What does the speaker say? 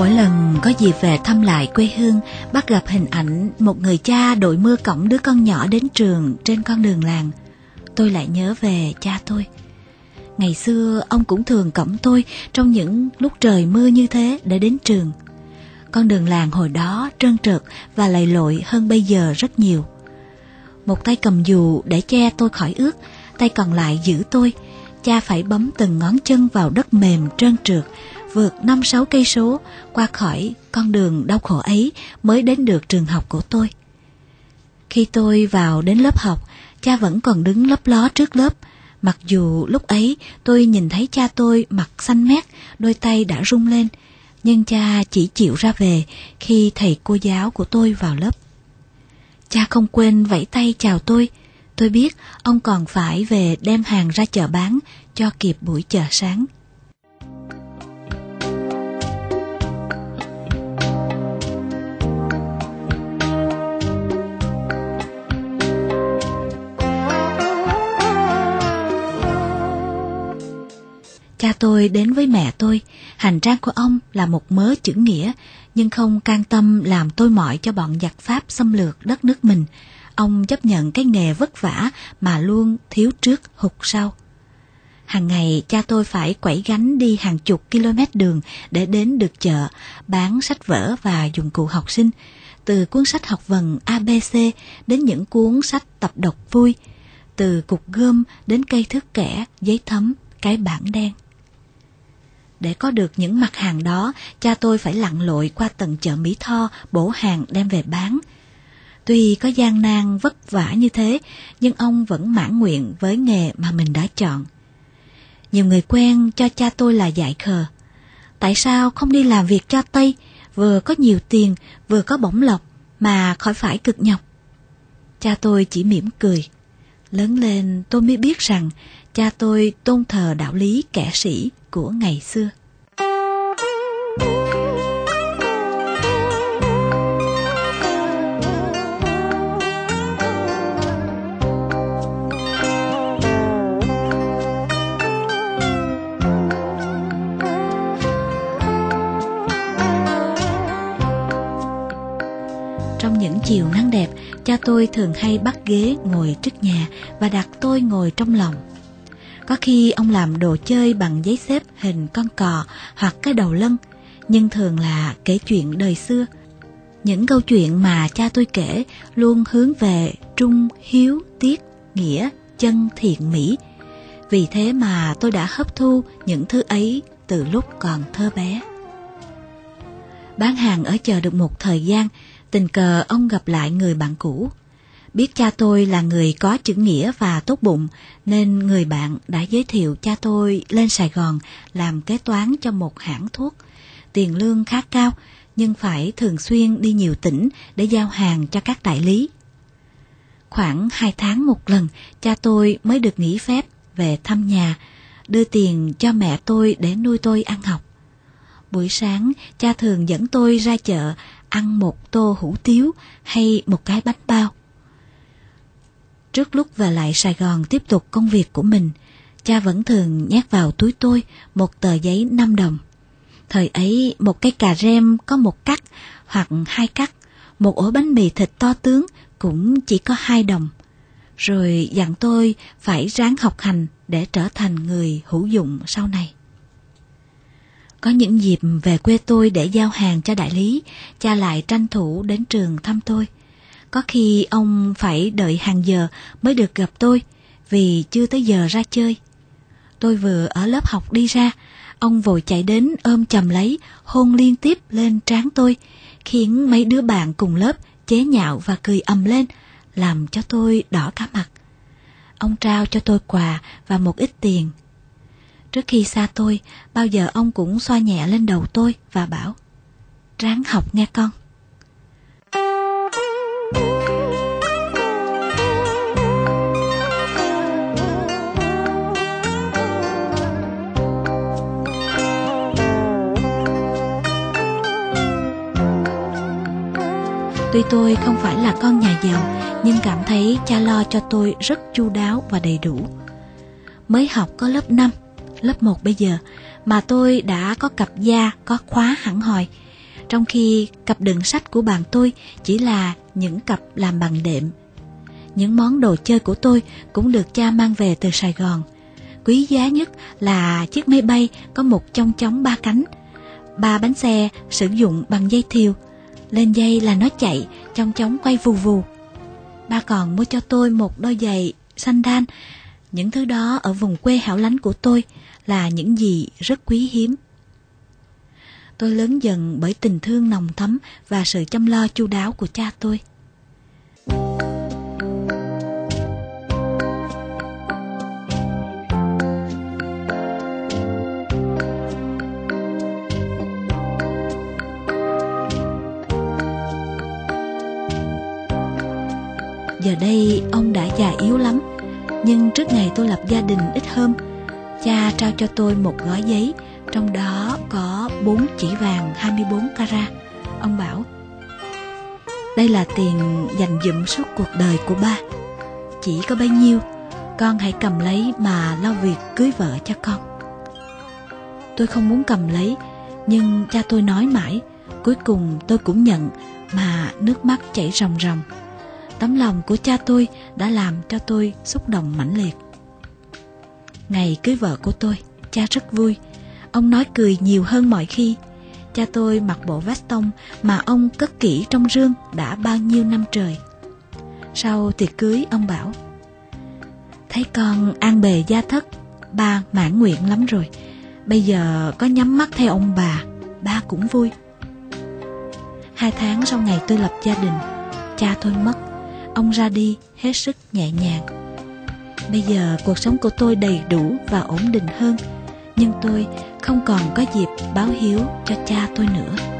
Mỗi lần có dịp về thăm lại quê hương, bắt gặp hình ảnh một người cha đội mưa cõng đứa con nhỏ đến trường trên con đường làng. Tôi lại nhớ về cha tôi. Ngày xưa ông cũng thường cõng tôi trong những lúc trời mưa như thế để đến trường. Con đường làng hồi đó trơn trượt và lầy lội hơn bây giờ rất nhiều. Một tay cầm dù để che tôi khỏi ướt, tay còn lại giữ tôi. Cha phải bấm từng ngón chân vào đất mềm trơn trượt, vượt năm sáu cây số qua khỏi con đường đau khổ ấy mới đến được trường học của tôi. Khi tôi vào đến lớp học, cha vẫn còn đứng lấp ló trước lớp. Mặc dù lúc ấy tôi nhìn thấy cha tôi mặt xanh mét, đôi tay đã rung lên, nhưng cha chỉ chịu ra về khi thầy cô giáo của tôi vào lớp. Cha không quên vẫy tay chào tôi. Tôi biết ông còn phải về đem hàng ra chợ bán cho kịp buổi chợ sáng. Cha tôi đến với mẹ tôi, hành trang của ông là một mớ chữ nghĩa, nhưng không can tâm làm tôi mỏi cho bọn giặc Pháp xâm lược đất nước mình. Ông chấp nhận cái nghề vất vả mà luôn thiếu trước hụt sau. Hàng ngày cha tôi phải quẩy gánh đi hàng chục km đường để đến được chợ, bán sách vở và dụng cụ học sinh, từ cuốn sách học vần ABC đến những cuốn sách tập đọc vui, từ cục gươm đến cây thước kẻ, giấy thấm, cái bảng đen. Để có được những mặt hàng đó, cha tôi phải lặn lội qua tầng chợ Mỹ Tho bổ hàng đem về bán. Tuy có gian nan vất vả như thế, nhưng ông vẫn mãn nguyện với nghề mà mình đã chọn. Nhiều người quen cho cha tôi là dại khờ. Tại sao không đi làm việc cho Tây, vừa có nhiều tiền, vừa có bổng lộc, mà khỏi phải cực nhọc? Cha tôi chỉ mỉm cười. Lớn lên tôi mới biết rằng cha tôi tôn thờ đạo lý kẻ sĩ của ngày xưa. Cha tôi thường hay bắt ghế ngồi trước nhà và đặt tôi ngồi trong lòng. Có khi ông làm đồ chơi bằng giấy xếp hình con cò hoặc cái đầu lân, nhưng thường là kể chuyện đời xưa. Những câu chuyện mà cha tôi kể luôn hướng về trung, hiếu, tiết, nghĩa, chân, thiện, mỹ. Vì thế mà tôi đã hấp thu những thứ ấy từ lúc còn thơ bé. Bán hàng ở chợ được một thời gian, tình cờ ông gặp lại người bạn cũ. Biết cha tôi là người có chữ nghĩa và tốt bụng, nên người bạn đã giới thiệu cha tôi lên Sài Gòn làm kế toán cho một hãng thuốc. Tiền lương khá cao, nhưng phải thường xuyên đi nhiều tỉnh để giao hàng cho các đại lý. Khoảng hai tháng một lần, cha tôi mới được nghỉ phép về thăm nhà, đưa tiền cho mẹ tôi để nuôi tôi ăn học. Buổi sáng, cha thường dẫn tôi ra chợ ăn một tô hủ tiếu hay một cái bánh bao. Trước lúc về lại Sài Gòn tiếp tục công việc của mình, cha vẫn thường nhét vào túi tôi một tờ giấy 5 đồng. Thời ấy, một cái cà rem có một cắt hoặc hai cắt, một ổ bánh mì thịt to tướng cũng chỉ có hai đồng. Rồi dặn tôi phải ráng học hành để trở thành người hữu dụng sau này. Có những dịp về quê tôi để giao hàng cho đại lý, cha lại tranh thủ đến trường thăm tôi. Có khi ông phải đợi hàng giờ mới được gặp tôi vì chưa tới giờ ra chơi. Tôi vừa ở lớp học đi ra, ông vội chạy đến ôm chầm lấy, hôn liên tiếp lên trán tôi, khiến mấy đứa bạn cùng lớp chế nhạo và cười ầm lên, làm cho tôi đỏ cả mặt. Ông trao cho tôi quà và một ít tiền. Trước khi xa tôi, bao giờ ông cũng xoa nhẹ lên đầu tôi và bảo Ráng học nghe con. Tuy tôi không phải là con nhà giàu, nhưng cảm thấy cha lo cho tôi rất chu đáo và đầy đủ. Mới học có lớp 5, lớp 1 bây giờ, mà tôi đã có cặp da, có khóa hẳn hòi. trong khi cặp đựng sách của bạn tôi chỉ là những cặp làm bằng đệm. Những món đồ chơi của tôi cũng được cha mang về từ Sài Gòn. Quý giá nhất là chiếc máy bay có một chong chóng ba cánh, ba bánh xe sử dụng bằng dây thiêu. Lên dây là nó chạy, chong chóng quay vù vù. Ba còn mua cho tôi một đôi giày xanh đan. Những thứ đó ở vùng quê hẻo lánh của tôi là những gì rất quý hiếm. Tôi lớn dần bởi tình thương nồng thấm và sự chăm lo chu đáo của cha tôi. Giờ đây ông đã già yếu lắm, Nhưng trước ngày tôi lập gia đình ít hôm Cha trao cho tôi một gói giấy, Trong đó có bốn chỉ vàng 24 carat. Ông bảo, Đây là tiền dành dụm suốt cuộc đời của ba. Chỉ có bấy nhiêu, Con hãy cầm lấy mà lo việc cưới vợ cho con. Tôi không muốn cầm lấy, Nhưng cha tôi nói mãi, Cuối cùng tôi cũng nhận Mà nước mắt chảy ròng ròng. Tấm lòng của cha tôi đã làm cho tôi xúc động mãnh liệt. Ngày cưới vợ của tôi, cha rất vui. Ông nói cười nhiều hơn mọi khi. Cha tôi mặc bộ vest tông mà ông cất kỹ trong rương đã bao nhiêu năm trời. Sau tiệc cưới, ông bảo Thấy con an bề gia thất, ba mãn nguyện lắm rồi. Bây giờ có nhắm mắt theo ông bà, ba cũng vui. Hai tháng sau ngày tôi lập gia đình, cha tôi mất ông ra đi hết sức nhẹ nhàng. Bây giờ cuộc sống của tôi đầy đủ và ổn định hơn, nhưng tôi không còn có dịp báo hiếu cho cha tôi nữa.